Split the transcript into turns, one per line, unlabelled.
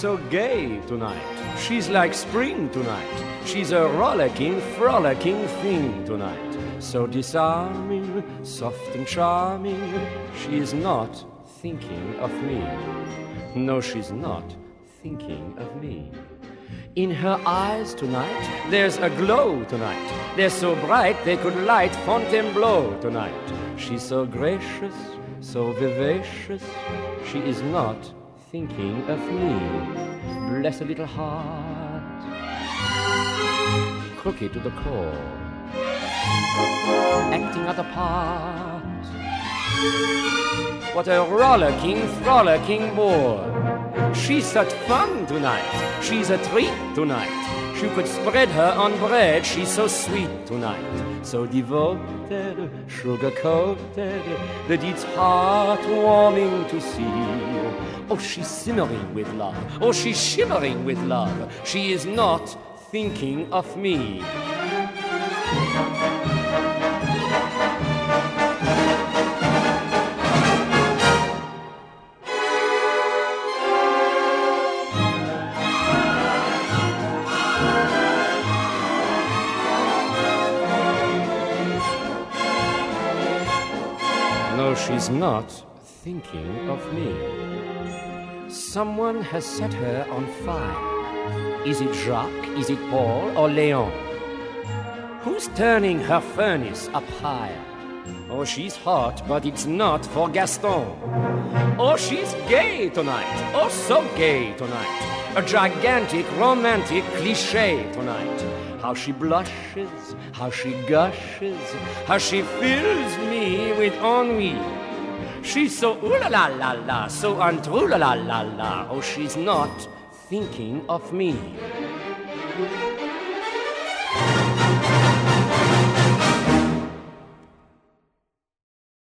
So gay tonight. She's like spring tonight. She's a rollicking, frolicking thing tonight. So disarming, soft and charming. She is not thinking of me. No, she's not thinking of me. In her eyes tonight, there's a glow tonight. They're so bright they could light Fontainebleau tonight. She's so gracious, so vivacious. She is not thinking of me. Bless a little heart, crooked to the core, acting out a part. What a rollicking, frolicking bore. She's such fun tonight. She's a treat tonight. You could spread her on bread. She's so sweet tonight. So devoted, sugar coated, that it's heartwarming to see. Oh, she's simmering with love. Oh, she's shivering with love. She is not thinking of me. No, she's not thinking of me. Someone has set her on fire. Is it Jacques? Is it Paul or Leon? Who's turning her furnace up higher? Oh, she's hot, but it's not for Gaston. Oh, she's gay tonight. Oh, so gay tonight. A gigantic romantic cliche tonight. How she blushes, how she gushes, how she fills me with ennui. She's so ooh la la la la, so untrue la la la la. Oh, she's not thinking of me.